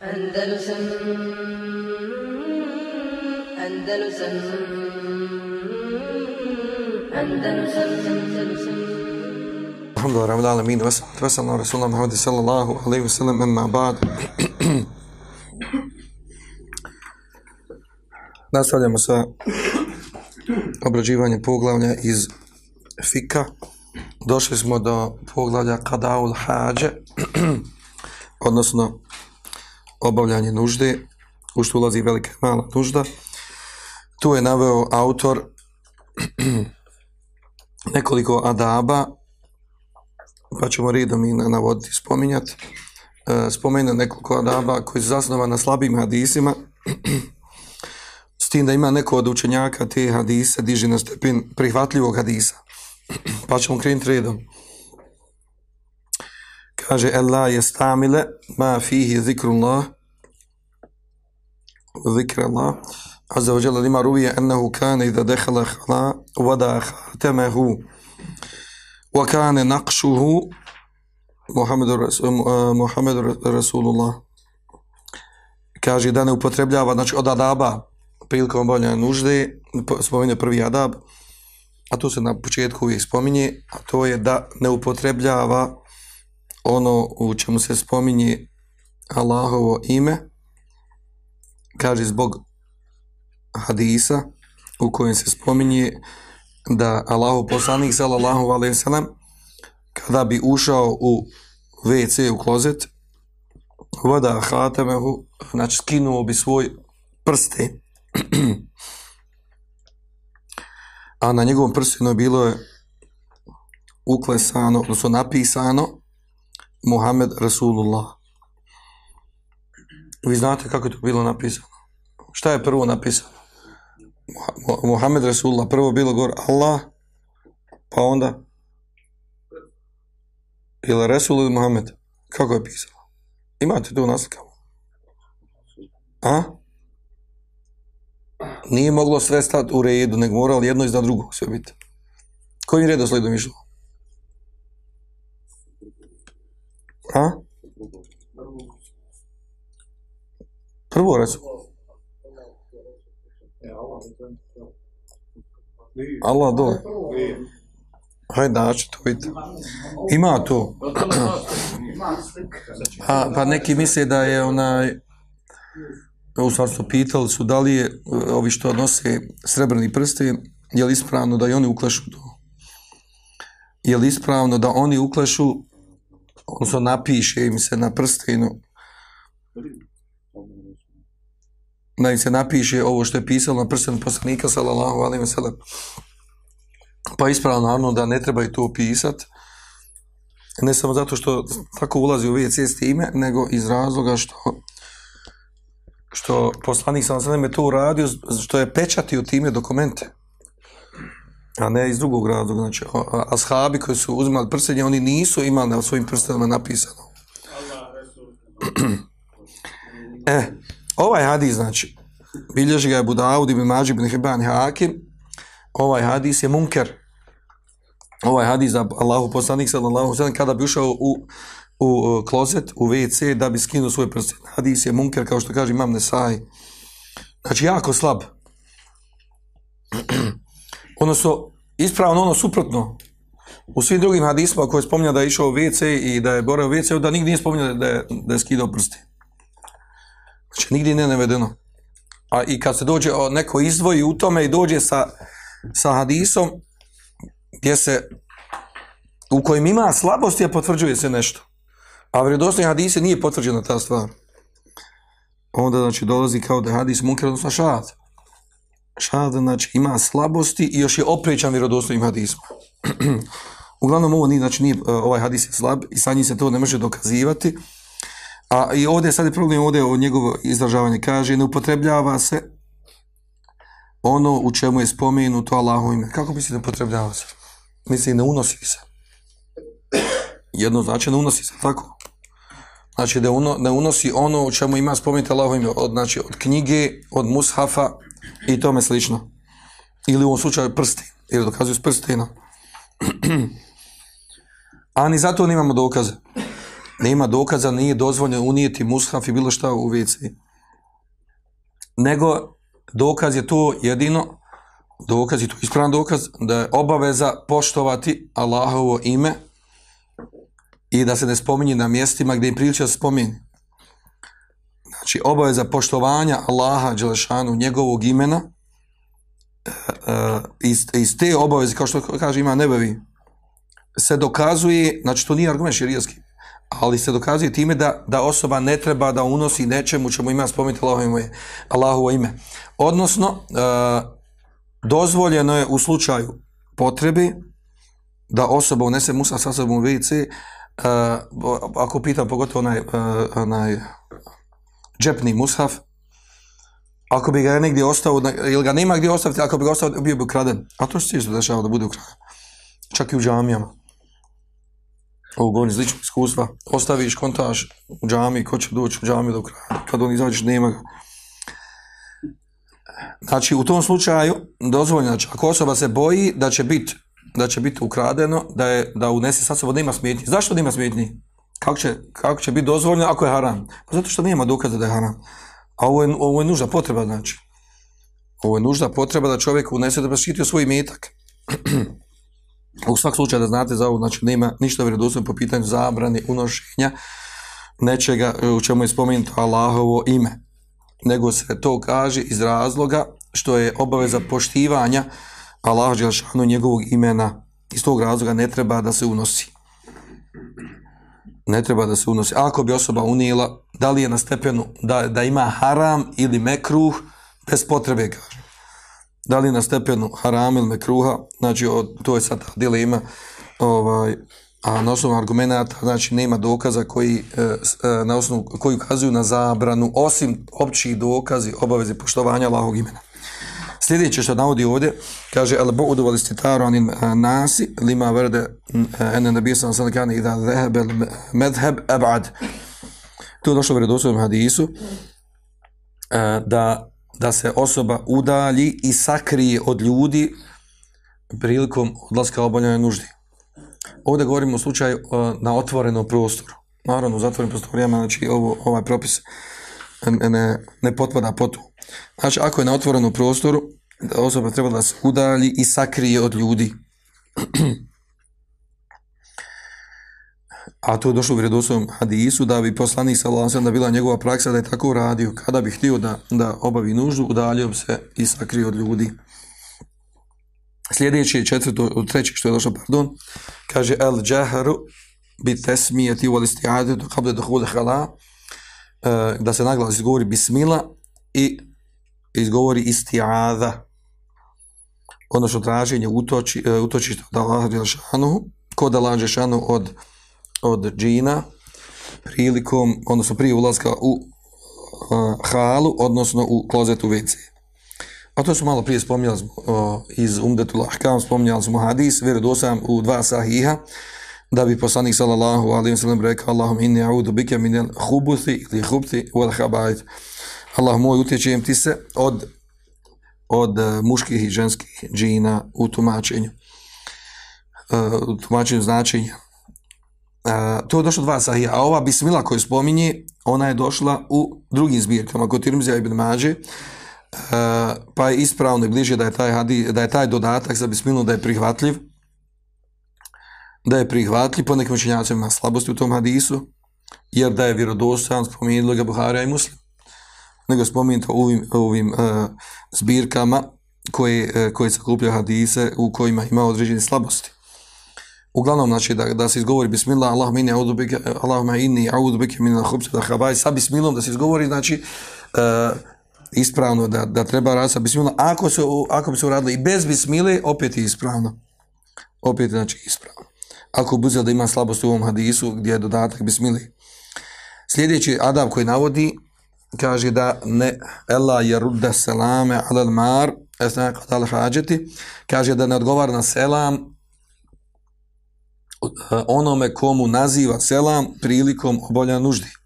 Andalusam Andalusam Andalusam Andalusam Alhamdulillah, rabbil alamin, wa salam, rasulullah Muhammad sallallahu alaihi wa sallam, emma ba'd. Nastavljamo sa obrađivanjem poglavlja iz Fika. Došli smo do poglavlja Qadaul Hađe, odnosno obavljanje nužde, u što ulazi velika i mala nužda. Tu je naveo autor nekoliko adaba, pa ćemo redom i navoditi spominjati. E, spomenu nekoliko adaba koji su zasnovani na slabim hadisima, s tim da ima neko od učenjaka te hadise diži na stepen prihvatljivog hadisa. Pa ćemo krenuti redom. Kaže, Allah je stamile ma fihi zikrullah. Zikr Allah azza wa jalla lima ruvije ennehu kane idha dehala hala vada hatemehu wa kane naqšuhu Muhammedu, Rasul, eh, Muhammedu Rasulullah. Kaže da ne upotrebljava znači od adaba prilikom obavljanja nužde spominje prvi adab a to se na početku uvijek spominje a to je da ne upotrebljava ono u čemu se spominje Allahovo ime kaže zbog hadisa u kojem se spominje da Allahov poslanik sallallahu alejhi ve sellem kada bi ušao u WC u klozet voda hatamehu znači skinuo bi svoj prste. A na njegovom prstenu bilo je uklesano, odnosno napisano Muhammed Rasulullah. Vi znate kako je to bilo napisano? Šta je prvo napisano? Muhammed Rasulullah, prvo bilo gor Allah, pa onda ili Rasul ili Muhammed? Kako je pisano? Imate to u? A? Nije moglo sve stati u redu, nego moralo jedno iznad drugog sve biti. Kojim redoslijedom išlo? A? Prvo Rasul. Allah dole. Hajde, daći to vidite. Ima to. A, pa neki misle da je onaj u stvari su pitali su da li je e, ovi što nose srebrni prste je li ispravno da i oni uklešu to je li ispravno da oni uklešu odnosno napiše im se na prstenu. Da im se napiše ovo što je pisalo na prstenu poslanika sallallahu alaihi wasallam pa ispravno naravno da ne treba i to pisat. Ne samo zato što tako ulazi u WC s time nego iz razloga što što poslanik sallallahu alaihi wasallam je to uradio, što je pečatio time dokumente, a ne iz drugog razloga. Znači, ashabi koji su uzimali prstenje, oni nisu imali na svojim prstenama napisano. e, ovaj hadis, znači, bilježi ga je Budaud ibn Mađi ibn Hibban Hakim, ovaj hadis je munker. Ovaj hadis za Allahu poslanik sallallahu sallam kada bi ušao u u klozet, u WC, da bi skinuo svoj prst. Hadis je munker, kao što kaže imam Nesaj. Znači, jako slab ono su, ispravno ono suprotno. U svim drugim hadisma koje spominja da je išao u WC i da je borao u WC, da nigdje nije spominja da je, da je skidao prsti. Znači, nigdje ne navedeno. A i kad se dođe, neko izdvoji u tome i dođe sa, sa hadisom, gdje se, u kojem ima slabosti, a potvrđuje se nešto. A vredosni hadise nije potvrđena ta stvar. Onda znači dolazi kao da je hadis munker, odnosno šad. Šad znači ima slabosti i još je oprećan vjerodostojnim hadisom. Uglavnom ovo nije, znači nije, e, ovaj hadis je slab i sa njim se to ne može dokazivati. A i ovdje sad je problem ovdje o njegovo izražavanje. Kaže, ne upotrebljava se ono u čemu je spomenuto Allahovo ime. Kako misli da upotrebljava se? Misli, ne unosi se. Jedno znači ne unosi se, tako? Znači da uno, ne unosi ono u čemu ima spomenuto Allahovo ime, od, znači od knjige, od mushafa i tome slično. Ili u ovom slučaju prsti, jer dokazuju s prstina. A ni zato nemamo dokaze. nema dokaza, nije dozvoljeno unijeti mushaf i bilo šta u WC. Nego dokaz je to jedino, dokaz je to ispravan dokaz, da je obaveza poštovati Allahovo ime i da se ne spominje na mjestima gdje im priliče da se spominje. Znači, obaveza poštovanja Allaha, Đelešanu, njegovog imena, e, e, iz, iz te obaveze, kao što kaže ima nebevi, se dokazuje, znači to nije argument širijski, ali se dokazuje time da, da osoba ne treba da unosi nečemu čemu ima spomenuti Allahovo ime. Allahovo ime. Odnosno, e, dozvoljeno je u slučaju potrebe da osoba unese musa sa sobom u WC, e, ako pitam pogotovo onaj, e, onaj džepni mushaf, ako bi ga negdje ostao, ili ga nema gdje ostaviti, ako bi ga ostao, bio bi ukraden. A to što se dešava da bude ukraden. Čak i u džamijama. Ovo govorim iz ličnog iskustva. Ostaviš kontaž u džamiji, ko će doći u džamiju do kraja. Kad on izađeš, nema ga. Znači, u tom slučaju, dozvoljeno, znači, ako osoba se boji da će biti da će biti ukradeno, da je da unese sa sobom, da ima. Zašto da ima smetnji? Kako će, kako će biti dozvoljeno ako je haram? Pa zato što nema dokaza da je haram. A ovo je, ovo je nužda potreba, znači. Ovo je nužda potreba da čovjek unese da bi štitio svoj metak. u svak slučaju da znate za ovo, znači nema ništa vjerodostojno po pitanju zabrane unošenja nečega e, u čemu je spomenuto Allahovo ime. Nego se to kaže iz razloga što je obaveza poštivanja Allaha Đelšanu njegovog imena. Iz tog razloga ne treba da se unosi ne treba da se unosi. Ako bi osoba unijela, da li je na stepenu da, da ima haram ili mekruh, bez potrebe, kaže. Da li je na stepenu haram ili mekruha, znači o, to je sad dilema, ovaj, a na osnovu argumenta, znači nema dokaza koji, e, e, na osnovu, koji ukazuju na zabranu, osim općih dokazi, obaveze poštovanja Allahog imena. Sljedeće što navodi ovdje, kaže al bu'du wal istitaru anin e, nasi lima verde en nabiy sallallahu alejhi ve sellem idha dhahaba al madhhab ab'ad. To došlo u vjerodostojnom hadisu e, da da se osoba udalji i sakrije od ljudi prilikom odlaska obavljanja nuždi. Ovdje govorimo o slučaju e, na otvorenom prostoru. Naravno, u zatvorenim prostorijama, znači ovo, ovaj propis ne, ne potpada potu. Znači, ako je na otvorenom prostoru, da osoba treba da se udalji i sakrije od ljudi. A to je došlo u vredosvom hadisu, da bi poslanik sa Allahom da bila njegova praksa da je tako uradio. Kada bi htio da, da obavi nuždu, udaljio bi se i sakrije od ljudi. Sljedeće, četvrto, treće što je došlo, pardon, kaže El Džaharu bi tesmijeti u isti'adatu qabla kabde khala hala, e, da se naglas izgovori bismila i izgovori isti'ada odnosno traženje utoči, e, utočišta od Allaha Đelšanu, kod Allaha Đelšanu od, od džina, prilikom, odnosno prije ulazka u uh, halu, odnosno u klozetu WC. A to su malo prije spominjali smo, uh, iz Umdetu Lahkam, spominjali smo hadis, vjerodosam u dva sahiha, da bi poslanik sallallahu alaihi wa sallam rekao Allahum inni a'udu bike minel hubuthi ili hubti wal habajt. Allah moj utječujem ti se od od e, muških i ženskih džina u tumačenju. E, u tumačenju značenja. E, to je došlo dva sahija, a ova bismila koju spominje, ona je došla u drugim zbirkama, kod Tirmizija ibn Mađe, pa je ispravno i bliže da je, taj hadi, da je taj dodatak za bismilu da je prihvatljiv, da je prihvatljiv, po nekim učenjacima slabosti u tom hadisu, jer da je vjerodostojan spomenuli ga Buharija i Muslim nego spomenuti ovim, ovim uh, zbirkama koje, uh, koje se hadise u kojima ima određene slabosti. Uglavnom, znači, da, da se izgovori bismillah, Allah mini audubike, Allahuma inni audubike min hubse da habaj, sa bismillom da se izgovori, znači, uh, ispravno da, da treba raditi sa bismillah. Ako, se, ako bi se uradili i bez bismile, opet je ispravno. Opet znači, ispravno. Ako bude da ima slabost u ovom hadisu, gdje je dodatak bismili. Sljedeći adab koji navodi, kaže da ne ella yerudda salame ala al-mar esna qadal hajati kaže da ne odgovara na selam e, onome komu naziva selam prilikom obolja nuždi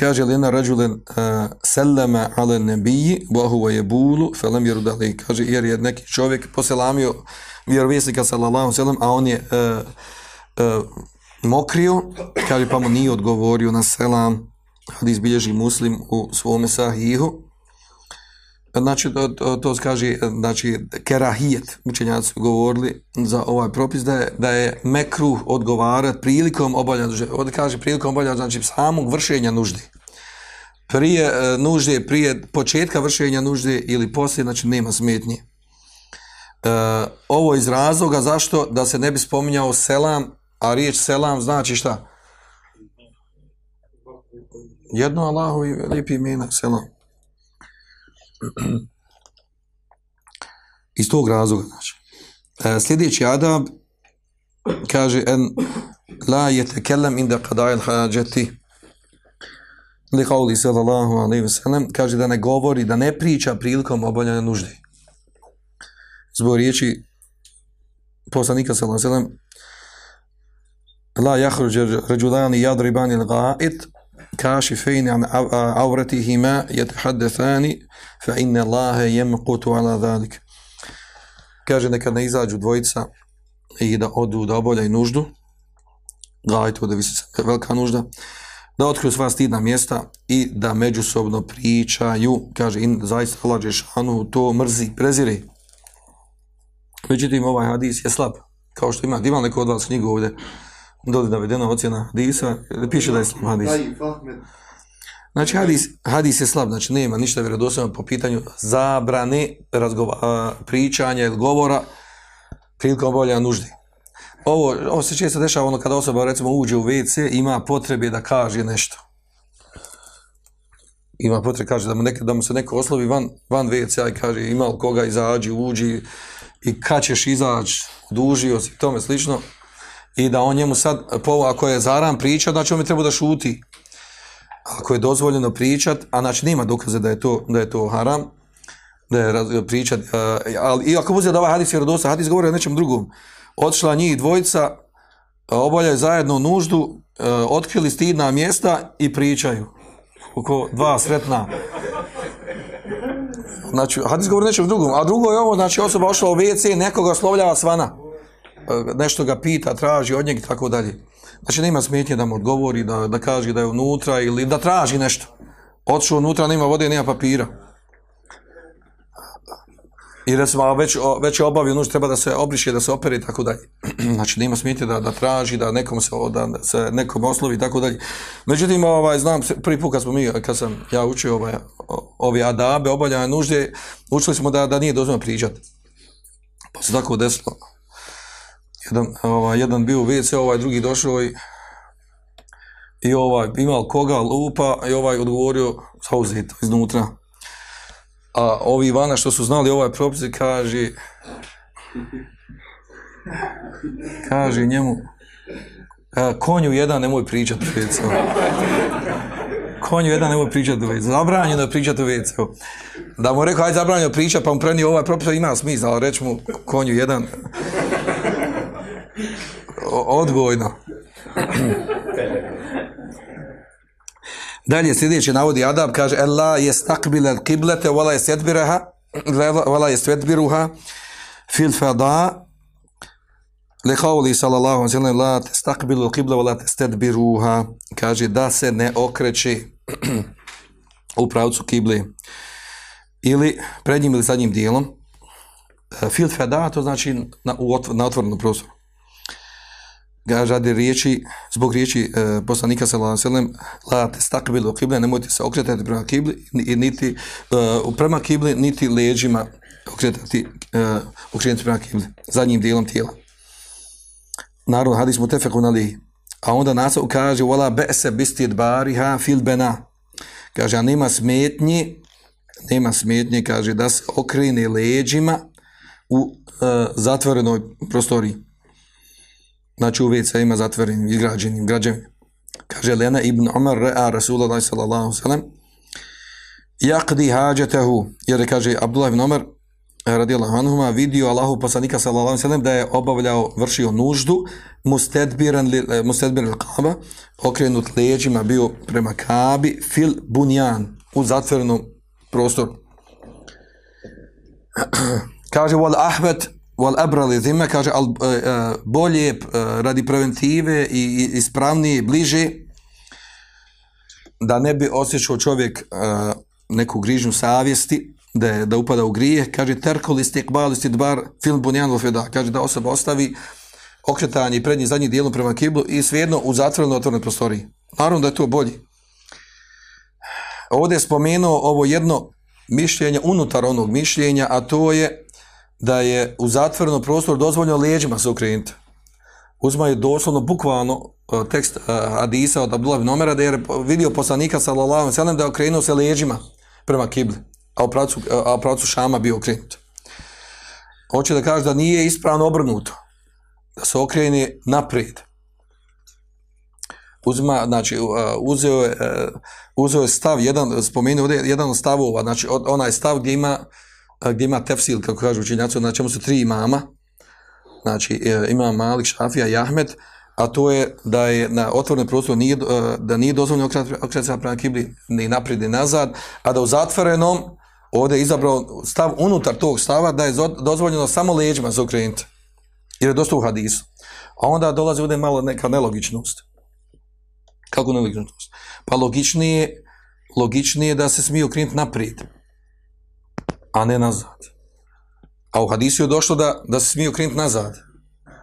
kaže lena rajulen uh, e, sallama ala nabiyyi wa huwa yabulu falam yurd alayhi. Kaže jer je neki čovjek poselamio vjerovjesnika sallallahu alejhi ve sellem a on je uh, uh, mokrio, kaže pa mu nije odgovorio na selam, hadis bilježi muslim u svome sahihu, znači to, to, to kaže znači kerahijet učenjaci su govorili za ovaj propis da je, da je mekruh odgovarat prilikom obavljanja nužde ovdje kaže prilikom obavljanja znači samog vršenja nužde. Prije e, nužde prije početka vršenja nužde ili poslije znači nema smetnje. E, ovo iz razloga zašto da se ne bi spominjao selam a riječ selam znači šta? Jedno Allahu i lijepi imena selam iz tog razloga znači. E, sljedeći adab kaže en la yetekellam inda qada'i al-hajati. Li qawli sallallahu alejhi ve sellem kaže da ne govori da ne priča prilikom obavljanja nužde. Zbog riječi poslanika sallallahu alejhi ve sellem la yakhruj rajulan yadribani al-qa'id كاشفين عن عورتهما يتحدثان فإن الله يمقت على ذلك kaže neka ne izađu dvojica i da odu da obavljaju nuždu gajte da visi velika nužda da otkriju sva stidna mjesta i da međusobno pričaju kaže in zaista Allah Žešanu to mrzi, preziri međutim ovaj hadis je slab kao što ima, ima neko od vas knjigu ovdje dole navedena ocjena hadisa, piše da je slab hadis. Znači hadis, hadis je slab, znači nema ništa vjerodostojno po pitanju zabrane razgova, pričanja ili govora prilikom obavljanja nužde. Ovo, ovo se često dešava ono kada osoba recimo uđe u WC ima potrebe da kaže nešto. Ima potrebe kaže da mu, neke, da mu se neko oslovi van, van WC i kaže ima li koga izađi, uđi i kad ćeš izaći, dužio si, tome slično i da on njemu sad, po, ako je zaran priča, znači on mi treba da šuti. Ako je dozvoljeno pričat, a znači nema dokaze da je to, da je to haram, da je raz, pričat, uh, ali i ako bude da ovaj hadis vjerodosta, hadis govori o nečem drugom. Odšla njih dvojica, eh, oboljaju zajedno nuždu, uh, otkrili stidna mjesta i pričaju. Oko dva sretna. Znači, hadis govori o nečem drugom. A drugo je ovo, znači osoba ošla u WC, nekoga oslovljava svana. E, nešto ga pita, traži od njega i tako dalje. Znači nema smetnje da mu odgovori, da, da kaže da je unutra ili da traži nešto. Otišu unutra, nema vode, nema papira. I recimo, već, već je obavio ono nuž, treba da se obriše, da se opere i tako dalje. Znači nema smetnje da, da traži, da nekom se, da se nekom oslovi i tako dalje. Međutim, ovaj, znam, prvi put kad smo mi, kad sam ja učio ovaj, ove adabe, obavljanje nužde, učili smo da, da nije dozvoljeno priđati. Pa se tako desilo jedan, ovaj, jedan bio u WC, ovaj drugi došao i i ovaj imao koga lupa i ovaj odgovorio zauzet iznutra. A ovi Ivana što su znali ovaj propis kaže kaže njemu a, konju jedan nemoj pričati u WC. Konju jedan nemoj pričati u WC. Zabranjeno je pričati u WC. Da mu rekao, aj zabranjeno pričati, pa mu prenio ovaj propis, ima smisla, ali reći mu konju jedan odgojno. Dalje sljedeći navodi Adab, kaže Ella je stakbil al kiblete, vala je sedbiraha, vala je sedbiruha, fil fada, le qavli sallallahu sallam, la te stakbil al kible, vala te sedbiruha, kaže da se ne okreći u pravcu kible, ili prednjim ili zadnjim dijelom, fil fada, to znači na, u na otvorenom prostoru kaže radi riječi, zbog riječi e, poslanika sallallahu alejhi ve sellem la tastaqbilu qibla, nemojte se okretati prema kibli, niti e, prema kibli, niti leđima okretati, e, okretati prema kibli, zadnjim dijelom tijela. Naravno, hadis mu tefekun ali. A onda nasav kaže, wala ba'sa bistid bariha fil bana. Kaže, a nema smetnji nema smetnje, kaže, da se okrene leđima u e, zatvorenoj prostoriji znači u WC ima zatvorenim, izgrađenim građevima. Kaže Lena ibn Umar re'a Rasulullah sallallahu sallam yaqdi hađetehu, jer kaže Abdullah ibn Umar eh, radijallahu anhuma vidio Allahu poslanika sallallahu sallam da je obavljao, vršio nuždu mustedbiran, eh, mustedbiran kaba, okrenut leđima bio prema kabi fil bunjan u zatvorenom prostoru. kaže Wal Ahmed wal abrali zime, kaže, al, e, e, bolje e, radi preventive i, ispravnije i bliže, da ne bi osjećao čovjek e, neku grižnju savjesti, da, je, da upada u grije, kaže, terkoli stikbali stidbar film bunjan feda, kaže da osoba ostavi okretanje i prednji zadnji dijelom prema kiblu i svejedno u zatvorenoj otvorenoj prostoriji. Naravno da je to bolji. Ovdje je spomenuo ovo jedno mišljenje unutar onog mišljenja, a to je da je u zatvorenom prostoru dozvoljeno leđima se okrenuti. Uzmaju doslovno, bukvalno, e, tekst Adisa Hadisa od Abdullah ibn Omera, da je vidio poslanika sallallahu alaihi sallam da je okrenuo se leđima prema kibli, a u pravcu, e, a u pravcu šama bio okrenut. Hoće da kaže da nije ispravno obrnuto, da se okrene naprijed. Uzma, znači, uzeo je, uzeo je stav, jedan, spomenuo ovdje, jedan od stavova, znači, onaj stav gdje ima, gdje ima tefsil, kako kažu učenjaci, na čemu su tri imama, znači e, ima Malik, Šafija i Ahmed, a to je da je na otvorenom prostoru nije, e, da nije dozvoljeno okretati se prema kibli ni naprijed ni nazad, a da u zatvorenom ovdje je izabrao stav unutar tog stava da je dozvoljeno samo leđima za okrenuti. Jer je dosta u hadisu. A onda dolazi ovdje malo neka nelogičnost. Kako nelogičnost? Pa logičnije, logičnije da se smije okrenuti naprijed a ne nazad. A u hadisu je došlo da, da se smije okrenuti nazad,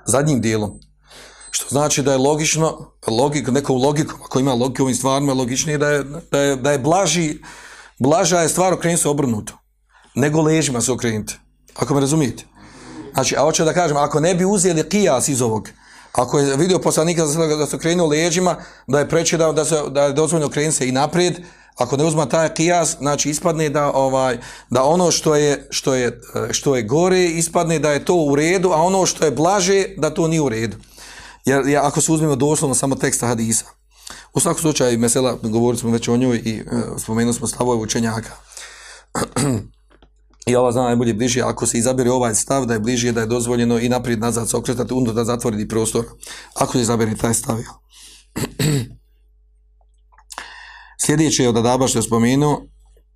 zadnjim dijelom. Što znači da je logično, logik, nekom logikom, ako ima logike ovim stvarima, logičnije da je, da je, da je blaži, blaža je stvar okrenuti se obrnuto, nego ležima se okrenuti. Ako me razumijete. Znači, a hoću da kažem, ako ne bi uzeli kijas iz ovog, ako je vidio poslanika da se okrenuo leđima, da je preče da, da, se, da je dozvoljno okrenuti se i naprijed, ako ne uzma taj kijas, znači ispadne da ovaj da ono što je što je što je gore ispadne da je to u redu, a ono što je blaže da to nije u redu. Jer ja, ako se uzmemo doslovno samo teksta hadisa. U svakom slučaju mesela govorili smo već o njoj i uh, spomenuli smo stavove učenjaka. I ova zna najbolje bliže, ako se izabere ovaj stav da je bliže da je dozvoljeno i naprijed nazad se okretati unutar da zatvori prostor. Ako se izabere taj stav. Sljedeće je od Adaba što je spomenuo,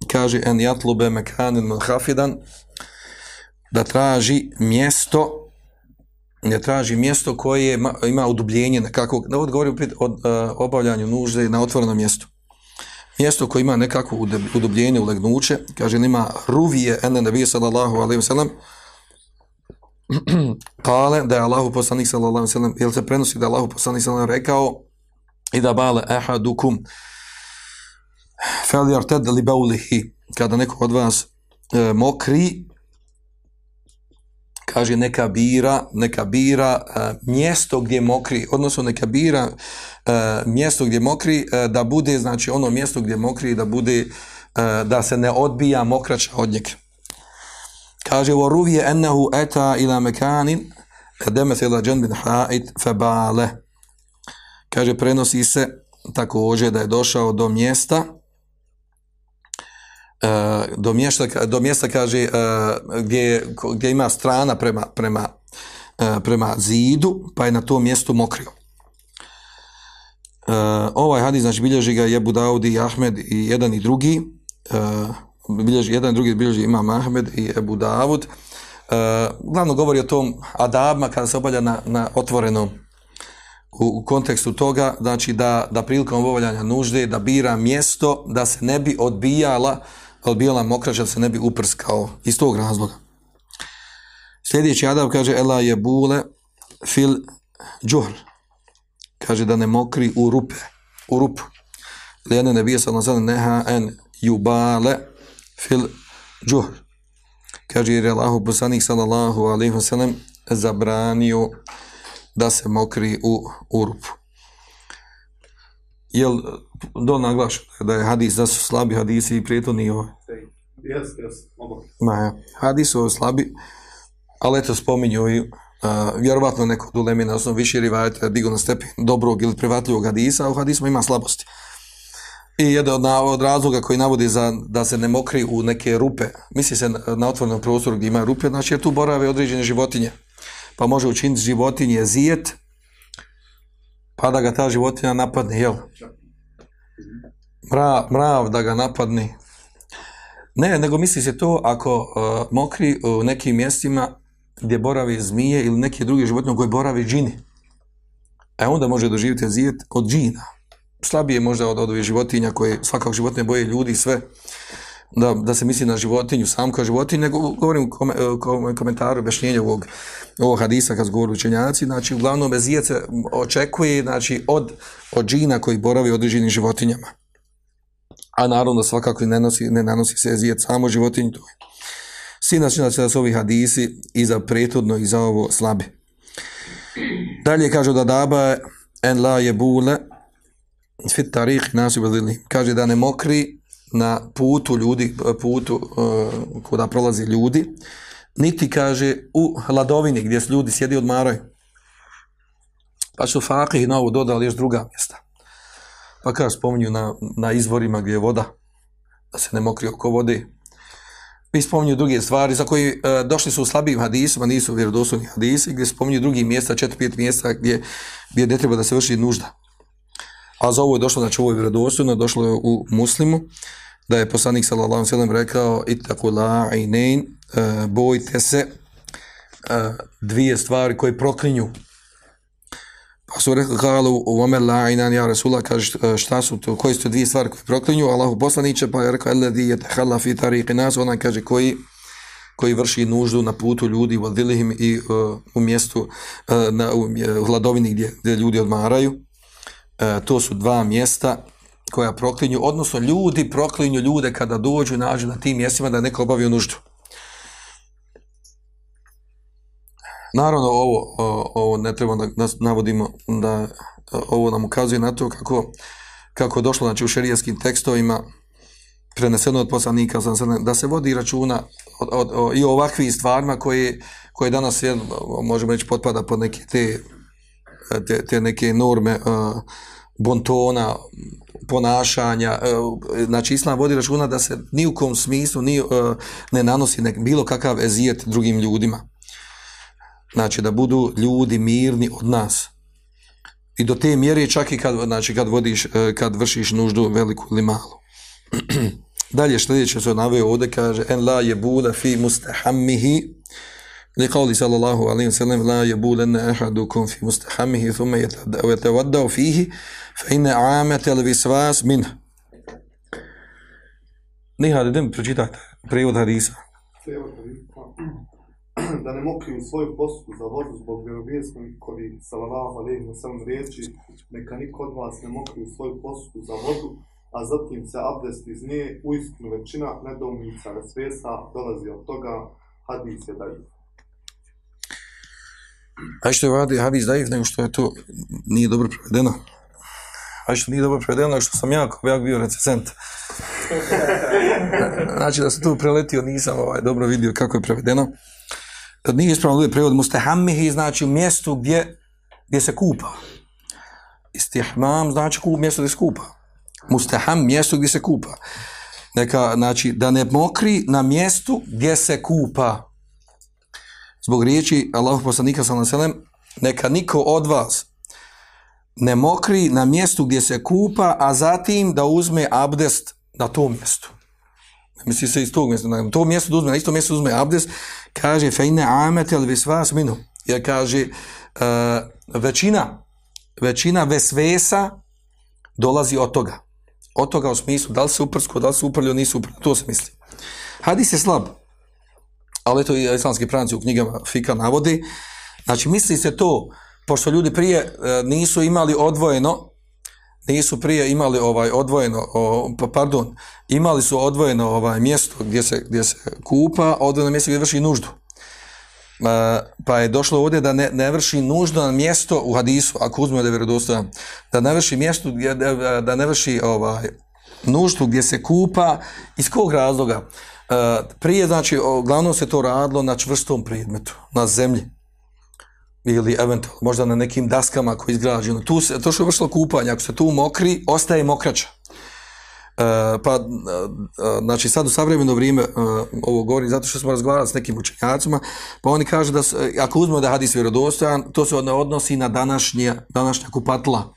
kaže en jatlube mekanin muhafidan, da traži mjesto, da traži mjesto koje ima udubljenje nekako, da odgovori govori o uh, obavljanju nužde na otvorenom mjestu. Mjesto koje ima nekako udubljenje u kaže nema ruvije ene nebije sallallahu alaihi wa sallam, kale da je Allahu poslanik sallallahu alaihi wa sallam, jel se prenosi da je Allahu poslanik sallallahu alaihi wa sallam rekao i da bale ehadukum, fel yartad li baulihi kada neko od vas e, mokri kaže neka bira neka bira e, mjesto gdje mokri odnosno neka bira e, mjesto gdje mokri e, da bude znači ono mjesto gdje mokri da bude e, da se ne odbija mokrača od njega. Kaže wa ruviya annahu ata ila makanin qadamat ila janbin ha'id fabale kaže prenosi se također da je došao do mjesta do, mjesta, do mjesta kaže uh, gdje, gdje ima strana prema, prema, uh, prema zidu, pa je na tom mjestu mokrio. Uh, ovaj hadis, znači bilježi ga Jebu Daudi i Ahmed i jedan i drugi, uh, bilježi, jedan i drugi bilježi imam Ahmed i Ebu Davud, uh, glavno govori o tom adabma kada se obalja na, na otvorenom u, u kontekstu toga, znači da, da prilikom obavljanja nužde, da bira mjesto, da se ne bi odbijala uh, ali bijela mokraća se ne bi uprskao iz tog razloga. Sljedeći adab kaže Ela je bule fil džuhr. Kaže da ne mokri u rupe, u rupu. Lijene ne bija sa nazad neha en jubale fil džuhr. Kaže jer je Allahu poslanik sallallahu alaihi wa sallam zabranio da se mokri u, u rupu jel do naglašeno da je hadis da su slabi hadisi i ovaj? Jes, jes, mogu. Ma ja, hadis su slabi, ali eto spominju i uh, vjerovatno neko dulemi na osnovu više rivajata digo na stepen dobrog ili privatljivog hadisa, a u hadismu ima slabosti. I jedan od, od razloga koji navodi za da se ne mokri u neke rupe, misli se na, na otvorenom prostoru gdje ima rupe, znači jer tu borave određene životinje. Pa može učiniti životinje zijet, pa da ga ta životinja napadne, jel? Mra, mrav da ga napadne. Ne, nego misli se to ako uh, mokri u nekim mjestima gdje borave zmije ili neke druge životinje koje borave džini. E onda može doživjeti ezijet od džina. Slabije možda od, od ovih životinja koje svakog životinje boje ljudi i sve. Da, da se misli na životinju, sam kao životinju, nego govorim u kom, kom, komentaru, objašnjenju ovog, ovog hadisa kad govoru učenjaci, znači uglavnom ezijet se očekuje znači, od, od džina koji boravi određenim životinjama. A naravno svakako ne, nosi, ne nanosi se ezijet samo životinju, to je. Sinačno da su ovi hadisi i za prethodno i za ovo slabi. Dalje kaže da daba en la je bule fit tarih nasu. Kaže da ne mokri na putu ljudi, putu uh, kuda prolazi ljudi, niti kaže u hladovini gdje su ljudi sjedi odmaraju. Pa su fakih na ovo dodali još druga mjesta. Pa kaže spominju na, na izvorima gdje je voda, da se ne mokri oko vode, Mi spominju druge stvari za koje e, došli su u slabijim hadisima, nisu vjerodostojni hadisi, gdje spominju drugi mjesta, četiri, pet mjesta gdje, gdje ne treba da se vrši nužda. A za ovo je došlo, znači ovo je vjerodostojno, došlo je u muslimu, da je poslanik sallallahu sallam rekao itaku la'inain, e, bojte se e, dvije stvari koje proklinju Pa su rekli, kalu, u ome la'inan, ja Rasula, kaže, šta su to, koje su to dvije stvari koje proklinju, Allahu poslaniće, pa je rekao, eledi je tehala fi tariqi nas, ona kaže, koji, koji vrši nuždu na putu ljudi, u adilihim i uh, u mjestu, uh, na, u, u hladovini gdje, gdje ljudi odmaraju e, to su dva mjesta koja proklinju, odnosno ljudi proklinju ljude kada dođu i nađu na tim mjestima da neko obavio nuždu. Naravno, ovo, ovo ne treba da navodimo da e, ovo nam ukazuje na to kako, kako je došlo znači, u šerijskim tekstovima preneseno od poslanika da se vodi računa od, od, od, i o ovakvim stvarima koje, koje danas možemo reći potpada pod neke te, te, te neke norme uh, bontona, ponašanja, uh, znači islam vodi računa da se ni u kom smislu ni, uh, ne nanosi nek, bilo kakav ezijet drugim ljudima znači da budu ljudi mirni od nas. I do te mjere čak i kad, znači, kad, vodiš, e, kad vršiš nuždu veliku ili malu. Dalje sljedeće se naveo ovdje kaže en la je bula fi mustahammihi li qali sallallahu alaihi wa sallam la je bula ne ahadukum fi mustahammihi thumme je te vaddao fihi fa inne amete li visvas min Nihad, idem pročitajte prevod hadisa. Da ne mokriju svoju posudu za vodu zbog vjerovijeskom koji salavah alaihi wa sallam riječi neka niko od vas ne mokriju svoju posudu za vodu a zatim se abdest iz nje u većina nedoumica svesa dolazi od toga hadis je dalje. A što je vadi hadis daif, nego što je to nije dobro prevedeno a što nije dobro prevedeno što sam jako, jako bio recenzent znači da sam tu preletio nisam ovaj, dobro vidio kako je prevedeno nije ispravno ljudi prevod mustahammihi znači u mjestu gdje, gdje se kupa. Istihmam znači kup, mjesto gdje se kupa. Mustaham mjesto gdje se kupa. Neka, znači, da ne mokri na mjestu gdje se kupa. Zbog riječi Allah poslanika ve sellem neka niko od vas ne mokri na mjestu gdje se kupa, a zatim da uzme abdest na tom mjestu. Misli se iz tog mjesta. Na to mjesto da uzme, na isto mjesto uzme abdest, kaže fejne amete al visvas minu. Ja kaže uh, većina većina vesvesa dolazi od toga. Od toga u smislu da li se uprsko, da li se uprljio, nisu uprljio, To se misli. Hadis je slab. Ali to i islamski pravnici u knjigama Fika navodi. Znači misli se to pošto ljudi prije e, nisu imali odvojeno nisu prije imali ovaj odvojeno o, pa pardon imali su odvojeno ovaj mjesto gdje se gdje se kupa odvojeno mjesto gdje vrši nuždu. E, pa je došlo ovdje da ne, ne vrši nuždu na mjesto u hadisu ako uzmemo da je vjerodostojan da ne vrši mjesto gdje da, da ne vrši ovaj nuždu gdje se kupa. Iz kog razloga? E, prije znači glavno se to radilo na čvrstom predmetu na zemlji ili eventualno možda na nekim daskama koji izgrađeno. Tu se, to što je vršilo kupanje, ako se tu mokri, ostaje mokrača. E, pa, e, e, znači sad u savremeno vrijeme e, ovo govorim, zato što smo razgovarali s nekim učenjacima, pa oni kažu da, e, ako uzmemo da hadis vjerodostojan, to se odnosi na današnje, današnja kupatla.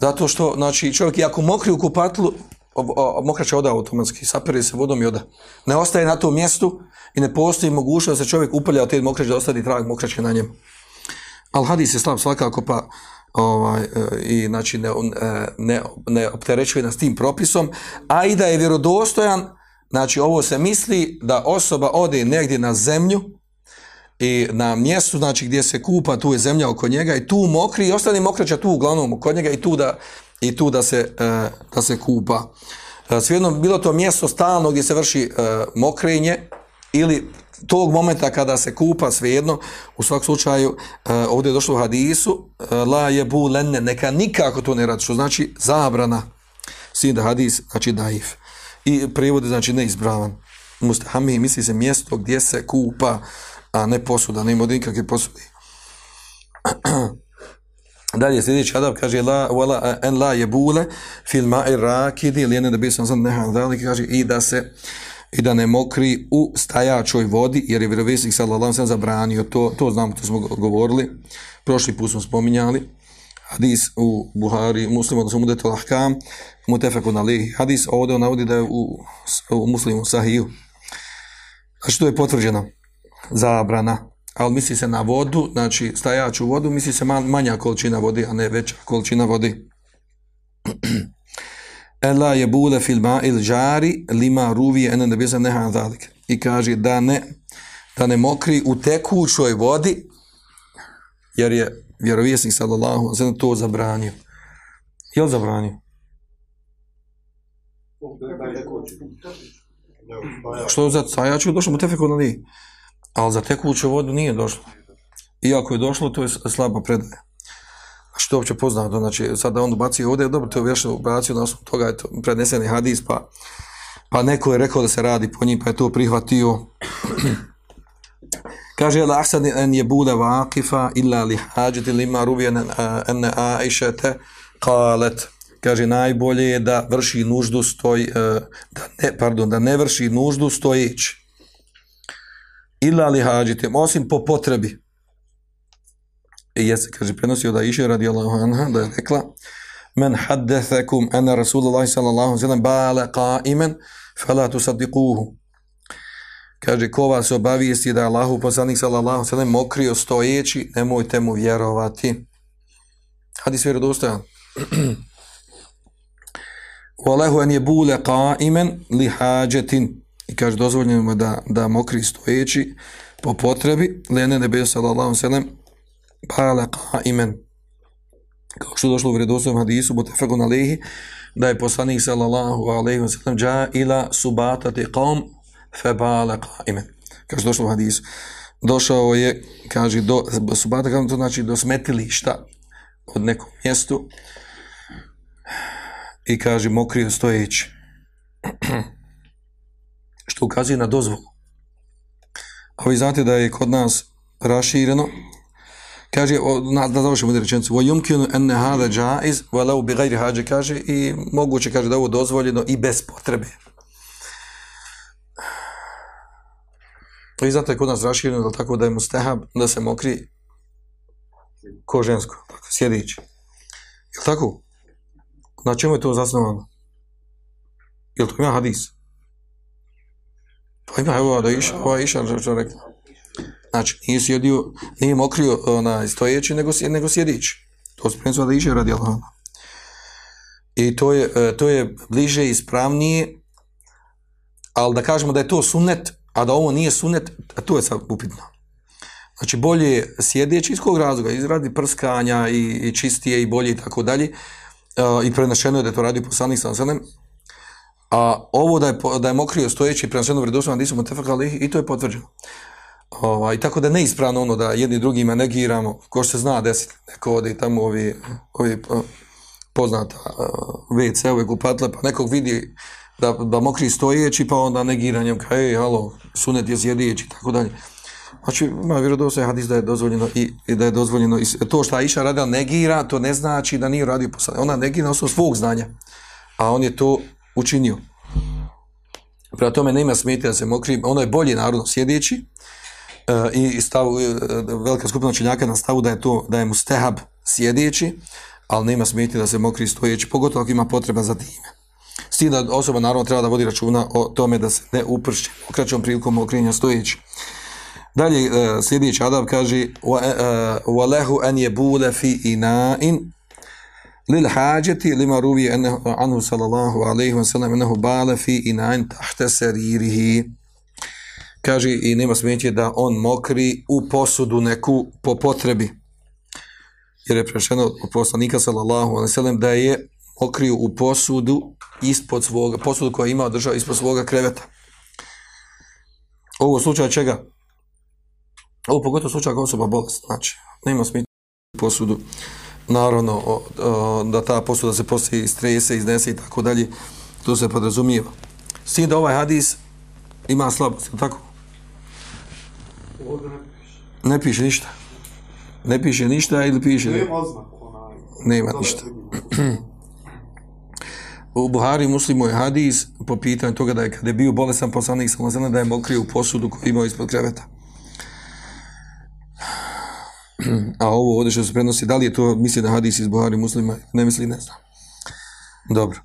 Zato što, znači, čovjek ako mokri u kupatlu, o, mokraća oda automatski, sapere se vodom i oda. Ne ostaje na tom mjestu i ne postoji mogućnost da se čovjek upalja od te mokraće da ostane trag mokraće na njemu. Al hadis je slab svakako pa ovaj, e, i znači ne, e, ne, ne opterećuje nas tim propisom, a i da je vjerodostojan, znači ovo se misli da osoba ode negdje na zemlju i na mjestu znači gdje se kupa, tu je zemlja oko njega i tu mokri i ostane mokraća tu uglavnom oko njega i tu da, i tu da, se, e, da se kupa. E, Svijedno bilo to mjesto stalno gdje se vrši e, mokrenje ili tog momenta kada se kupa svejedno, u svak slučaju e, ovdje je došlo u hadisu la je bu lenne, neka nikako to ne radi, što znači zabrana sin da hadis, znači daif i prijevode znači neizbravan mustahami, misli se mjesto gdje se kupa a ne posuda, ne ima nikakve posude. Dalje sljedeći adab kaže la wala en la yebule fil ma'i rakidi ili ne da bi sam neha dalje kaže i da se i da ne mokri u stajačoj vodi, jer je vjerovjesnik sallallahu alejhi zabranio to, to znamo, to smo govorili, prošli put smo spominjali, hadis u Buhari, muslimu, da su mudetu lahkam, mutefeku na hadis ovdje on navodi da je u, u muslimu sahiju. a što je potvrđeno, zabrana, ali misli se na vodu, znači stajaču vodu, misli se manja količina vode, a ne veća količina vode. Ela je bule fil ma'il džari lima ruvi ene da bisa neha zalik. I kaže da ne, da ne mokri u tekućoj vodi, jer je vjerovjesnik sallallahu sallam to zabranio. Je li zabranio? Što za cajaču došlo mu tefeku na li? Ali za tekuću vodu nije došlo. Iako je došlo, to je slaba predaja što je uopće poznato, znači sada on ubaci ovdje, dobro, to je vješno ubacio na osnovu toga, je to predneseni hadis, pa, pa neko je rekao da se radi po njim, pa je to prihvatio. Kaže, la ahsan en je bude vakifa illa li hađeti lima ruvijen en aišete kalet. Kaže, najbolje je da vrši nuždu stoj, e, da ne, pardon, da ne vrši nuždu stojić ila li hađeti, osim po potrebi. I se kaže prenosio da iše radi Allahu anha da je rekla men haddethekum anna rasulullah sallallahu sallam bale qaimen, bala qa'iman fala tusaddiquhu. Kaže ko vas obavijesti da Allahu poslanik sallallahu sallam mokrio stojeći nemojte mu vjerovati. Hadis vjerodostojan. Walahu an yabula qa'iman li hajatin i kaže dozvoljeno da da mokri stojeći po potrebi lene nebe sallallahu alejhi ve sellem pala qa'iman. Kao što došlo u vredosnom hadisu mutafakun alayhi da je poslanik sallallahu alaihi wa sallam, ja ila subatati qom febala bala qa'iman. Kao što došlo u hadisu. Došao je kaže do subata kao to znači do smetilišta od nekog mjestu i kaže mokrio stojeći. što ukazuje na dozvolu a vi znate da je kod nas rašireno kaže na da završimo da rečenicu وَيُمْكِنُ أَنَّ an جَائِزْ jaiz walau bighayri haja kaže i moguće kaže da ovo dozvoljeno i bez potrebe Vi znate kod nas rašireno da tako da je mustahab da se mokri ko žensko, tako, sjedići. Je tako? Na čemu je to zasnovano? Je to ima hadis? Pa ima, evo da iša, ova iša, što rekla. Znači, nije sjedio, nije mokrio na stojeći, nego, nego sjedići. To se prenosi da iše radi Allah. I to je, e, to je bliže i ispravnije, ali da kažemo da je to sunet, a da ovo nije sunet, to je sad upitno. Znači, bolje je sjedeći iz kog razloga, iz radi prskanja i, i čistije i bolje i tako dalje, e, i prenašeno je da to radi poslanik sanem, a ovo da je, da je mokrio stojeći prema prenašeno vredosno, da nismo tefakali, i to je potvrđeno. Ovaj, tako da neispravno ono da jedni drugima negiramo, ko se zna desiti, neko ode tamo ovi, ovi poznata uh, WC, ove kupatle, pa nekog vidi da, da mokri stojeći, pa onda negiranjem, kao, ej, halo, sunet je sjedijeći, tako dalje. Znači, ima vjerodostaj hadis da je dozvoljeno i, i da je dozvoljeno, i to što Aisha radila negira, to ne znači da nije radio poslanik. Ona negira na osnovu svog znanja, a on je to učinio. Prema tome nema smeti da se mokri, ono je bolje narodno sjedeći e, i stavu, e, eh, velika skupina činjaka na stavu da je to da je mu stehab sjedeći, ali nema smeti da se mokri stojeći, pogotovo ako ima potreba za time. S tim da osoba naravno treba da vodi računa o tome da se ne upršće kraćom prilikom mokrenja stojeći. Dalje eh, e, sljedeći adab kaže وَلَهُ أَنْ wa lahu an yabula fi ina'in lil hađeti lima ruvi anhu sallallahu alayhi wa sallam enahu bala fi ina'in tahta seririhi kaže i nema smjeće da on mokri u posudu neku po potrebi jer je prešeno od poslanika sallallahu alaihi wa sallam da je mokrio u posudu ispod svoga posudu koja je imao držao ispod svoga kreveta. Ovo slučaj čega? Ovo pogotovo slučaj kao osoba bolest, znači nema smetnje posudu. Naravno o, o, da ta posuda se poslije istrese, iznese i tako dalje, to se podrazumijeva. S tim da ovaj hadis ima slabost, je tako? Ovdje ne piše. Ne piše ništa. Ne piše ništa ili piše... Nema oznaku onaj. Nema ništa. U Buhari Muslimu je hadis po pitanju toga da je kada je bio bolesan poslanik sam da je mokrio u posudu koju imao ispod kreveta a ovo ovdje što se prenosi, da li je to misli da hadis iz Buhari muslima, ne misli, ne znam. Dobro.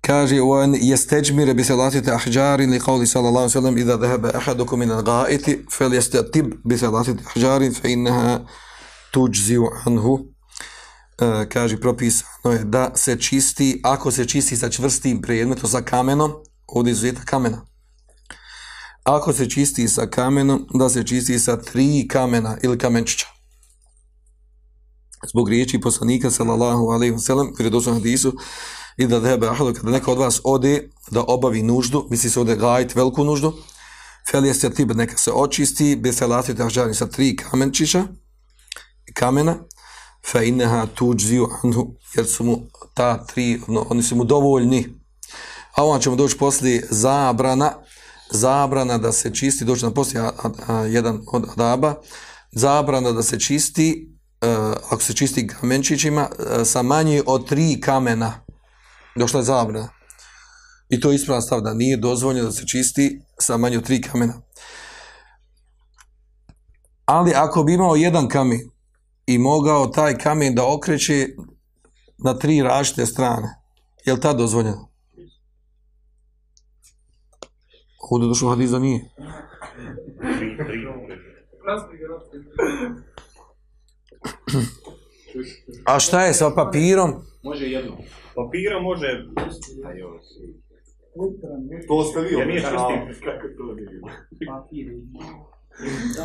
Kaže, on jesteđ mire bi se lasite ahđarin li kauli sallallahu sallam i da dhebe ahadukum min al gaiti fel jeste tib bi se lasite ahđarin fe inneha tuđziu anhu. E, kaže, propisano je da se čisti, ako se čisti sa čvrstim predmetom, sa kamenom, ovdje izuzeta kamena, Ako se čisti sa kamenom, da se čisti sa tri kamena ili kamenčića. Zbog riječi poslanika, sallallahu alaihi wa sallam, vjerodostojnom hadisu, i da debe ahadu, kada neko od vas ode da obavi nuždu, misli se ode gajit veliku nuždu, fel jeste tib, neka se očisti, bez salati tahžari sa tri kamenčića, kamena, fa inneha tuđziju anhu, jer su mu ta tri, no, oni su mu dovoljni. A onda ćemo doći poslije zabrana, zabrana da se čisti, doći na poslije a, a, a, jedan od adaba, zabrana da se čisti, uh, ako se čisti kamenčićima, uh, sa manji od tri kamena. Došla je zabrana. I to je ispravan stav da nije dozvoljeno da se čisti sa manje od tri kamena. Ali ako bi imao jedan kamen i mogao taj kamen da okreće na tri različite strane, je li ta dozvoljeno? Ovdje došlo hadis da nije. A šta je sa papirom? Može jedno. Papira može... To ste vi Ja nije. Kako?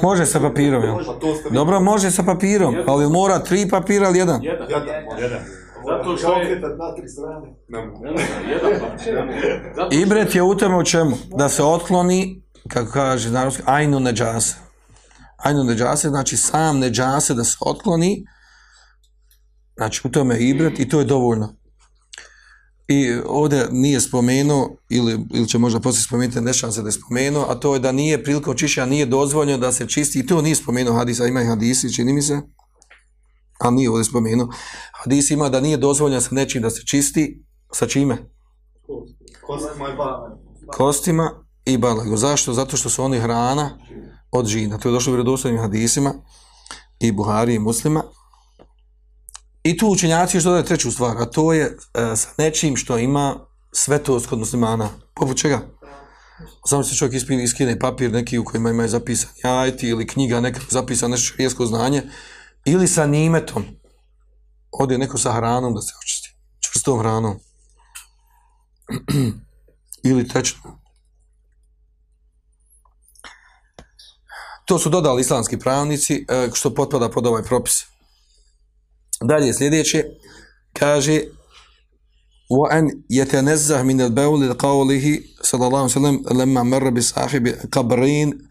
Može sa papirom, jel? Pa. Dobro, može sa papirom, ali mora tri papira ili jedan? Jedan. Jedan. Jedan. Zato što Kao je... okretat na tri strane. Ne mogu. Ne može, jedan papir. Ne može. Zato što- Ibret je u tome u čemu? Da se otkloni, kako kaže narodski, ajnu neđase. Ajnu neđase, znači sam neđase da se otkloni, znači u tome je ibret i to je dovoljno. I ovdje nije spomenuo, ili, ili će možda poslije spomenuti, ne šanse da je spomenuo, a to je da nije prilikom čišća, nije dozvoljeno da se čisti, i to nije spomenuo hadisa, ima i hadisi, čini mi se, a nije ovdje spomenuo. Hadis ima da nije dozvoljeno sa nečim da se čisti, sa čime? Kostima i ba. kostima i balagu. Zašto? Zato što su oni hrana od žina. To je došlo u vjerodostojnim hadisima i Buhari i muslima. I tu učenjaci još dodaje treću stvar, a to je e, sa nečim što ima svetost kod muslimana. Poput čega? Samo se čovjek ispine, iskine papir neki u kojima imaju zapisan jajti ili knjiga neka zapisan nešto širijesko znanje ili sa nimetom. Ode neko sa hranom da se očisti. Čvrstom hranom. ili tečno. To su dodali islamski pravnici, e, što potpada pod ovaj propis. Dalje sljedeće, kaže وأن يتنزه من البول لقوله صلى الله عليه وسلم لما مر بصاحب قبرين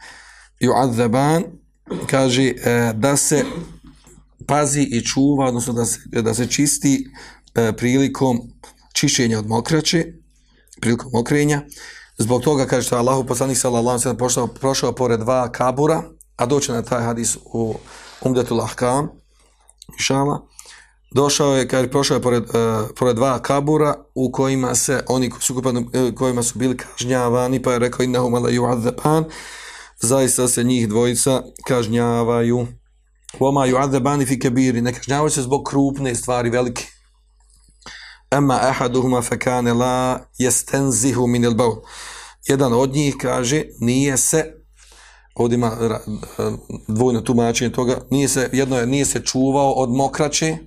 يعذبان kaže e, da se pazi i čuva, odnosno da se, da se čisti e, prilikom čišćenja od mokraće, prilikom mokrenja. Zbog toga kaže što je Allahu poslanik sallallahu sallam prošao, prošao pored dva kabura, a doće na taj hadis u Umdatul Ahkam, inshallah. Došao je, kaže, prošao je pored, uh, pored dva kabura u kojima se, oni koji su, kupani, e, kojima su bili kažnjavani, pa je rekao innahum ala yu'adzaban, zaista se njih dvojica kažnjavaju. Wama yu'adzabani fi kabiri, ne kažnjavaju se zbog krupne stvari, velike. Ema ahaduhuma fekane la jestenzihu min il baul. Jedan od njih kaže, nije se, ovdje ima dvojno tumačenje toga, nije se, jedno je, nije se čuvao od mokraće,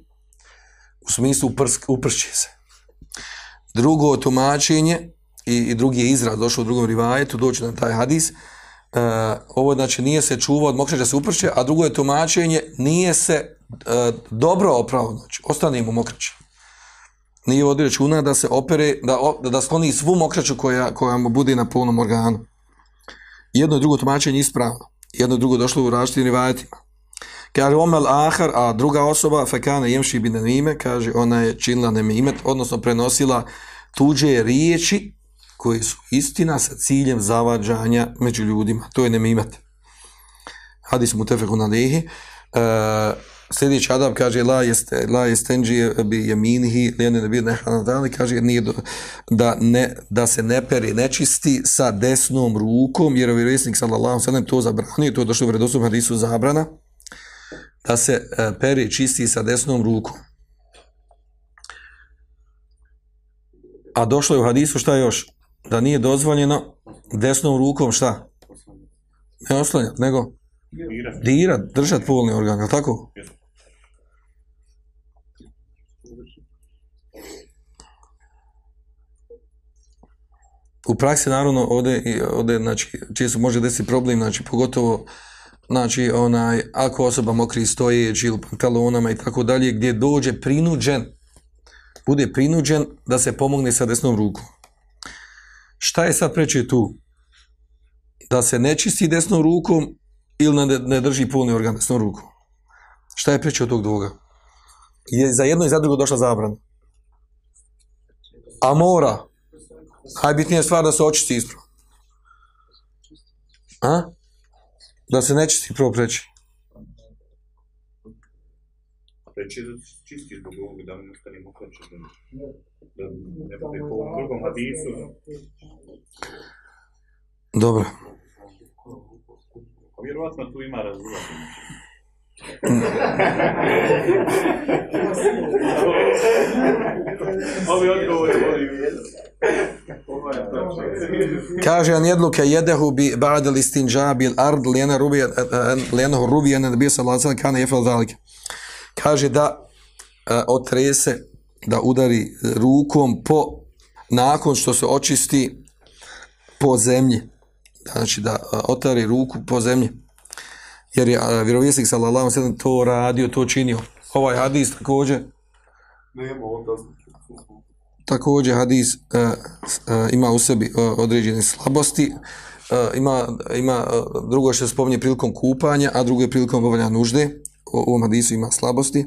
u smislu uprsk, upršće se. Drugo tumačenje, i, i drugi je izraz došao u drugom rivajetu, doći na taj hadis, uh, ovo znači nije se čuvao od mokraće da se uprče, a drugo je tumačenje, nije se uh, dobro opravo, znači, ostane mu mokraće nije vodio računa da se opere, da, da skloni svu mokraću koja, koja mu bude na polnom organu. Jedno i drugo tumačenje je ispravno. Jedno i drugo došlo u različitim rivajetima. Kaže omel ahar, a druga osoba, fekane jemši bin nemime, kaže ona je činila nemimet, odnosno prenosila tuđe riječi koje su istina sa ciljem zavađanja među ljudima. To je nemimet. Hadis mu tefeku na lehi. Uh, e, sljedeći adab kaže la jeste la jestenđi bi jeminihi lene ne bi nehana dali kaže nije do, da ne da se ne peri nečisti sa desnom rukom jer je vjerovjesnik sallallahu sallam to zabranio to je došlo u vjerodostojnom hadisu zabrana da se e, uh, peri čisti sa desnom rukom a došlo je u hadisu šta još da nije dozvoljeno desnom rukom šta ne oslanjati nego Dirat. držat polni organ, je tako? U praksi naravno ovdje, i ovdje znači, često može desiti problem, znači pogotovo znači onaj, ako osoba mokri stojeći ili pantalonama i tako dalje, gdje dođe prinuđen, bude prinuđen da se pomogne sa desnom rukom. Šta je sad preče tu? Da se ne čisti desnom rukom ili ne, ne drži polni organ desnom rukom? Šta je preče od tog dvoga? Je za jedno i za drugo došla zabrana. A mora. Najbitnija je stvar da se očisti ispravo. A? Da se ne čisti prvo preče. Reći da se čisti zbog ovog da ne ostane mokraće. Da, da ne bude po ovom drugom hadisu. Dobro. A vjerovatno tu ima razulaženje. Ovi odgovori voli. Kaže an jedluke jedehu bi ba'da listinja bil ard lijena rubija lijenahu rubija ne bi sallallahu alejhi ve sellem kana yefal zalik. Kaže da uh, otrese da udari rukom po nakon što se očisti po zemlji. Znači da uh, otari ruku po zemlji. Jer je uh, vjerovjesnik sallallahu sellem to radio, to činio. Ovaj hadis također Nema onda također hadis uh, uh, ima u sebi uh, određene slabosti, uh, ima, ima uh, drugo što se spominje prilikom kupanja, a drugo je prilikom obavljanja nužde, u ovom hadisu ima slabosti.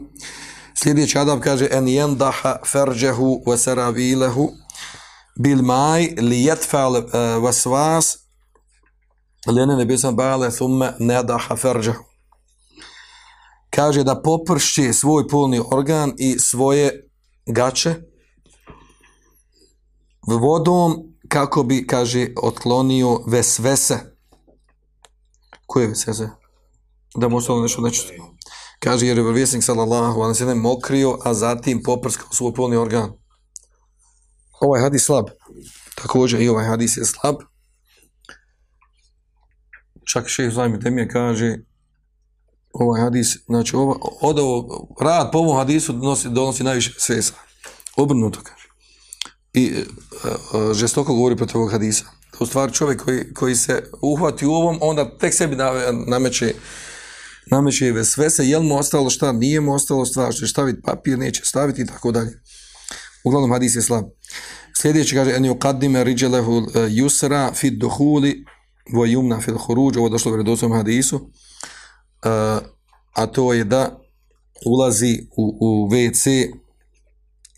Sljedeći adab kaže en yendaha farjahu wa sarabilahu bil maj li yatfal uh, eh, waswas lene ne bisam bale thumma nadaha farjahu kaže da popršće svoj polni organ i svoje gače vodom kako bi, kaže, otklonio vesvese. Koje vesvese? Da mu ostalo nešto nečisto. Kaže, jer je vjerovjesnik sallallahu alaihi sallam mokrio, a zatim poprskao svoj polni organ. Ovaj hadis slab. Također i ovaj hadis je slab. Čak šejh Zajmi Temije kaže ovaj hadis, znači ova, od ovog, rad po ovom hadisu donosi, donosi najviše svesa. Obrnuto kaže i uh, žestoko govori protiv ovog hadisa. Da u stvari čovjek koji, koji se uhvati u ovom, onda tek sebi na, nameće nameće sve se, jel mu ostalo šta, nije mu ostalo stvar, će staviti papir, neće staviti i tako dalje. Uglavnom hadis je slab. Sljedeći kaže, en yuqaddime riđelehu e, yusra fi duhuli vo yumna fil huruđ, ovo došlo u vredosvom hadisu, uh, a to je da ulazi u, u WC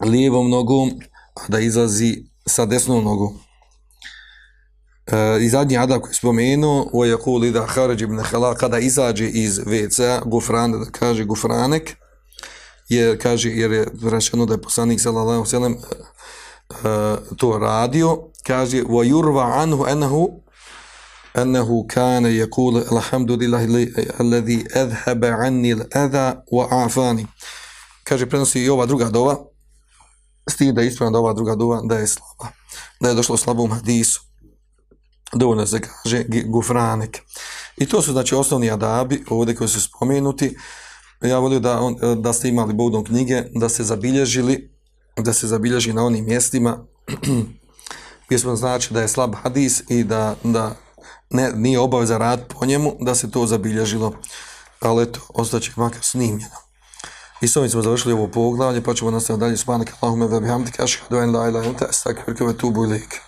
lijevom nogom, a da izlazi sa desnom nogom. E, I zadnji adab koji je spomenuo, o je kuli da harađi ibn halal, kada izađe iz WC-a, gufran, da kaže gufranek, jer, kaže, jer je rečeno da je poslanik sallallahu sallam uh, to radio, kaže, wa yurva anhu enahu, أنه كان يقول الحمد لله الذي أذهب عني الأذى وعافاني kaže prenosi i ova druga dova s tim da je ispravno da ova druga duva da je slaba, da je došlo u slabom hadisu. Dovoljno se kaže gufranek. gufranik. I to su znači osnovni adabi ovdje koji su spomenuti. Ja volio da, on, da ste imali bodom knjige, da se zabilježili, da se zabilježi na onim mjestima gdje smo znači da je slab hadis i da, da ne, nije obaveza rad po njemu, da se to zabilježilo. Ali eto, ostaće makar snimljeno. I s ovim smo završili ovo poglavlje, pa ćemo nastaviti dalje. Subhanak Allahume ve bihamdika, ašhadu en la ilaha illa anta, astaghfiruka wa.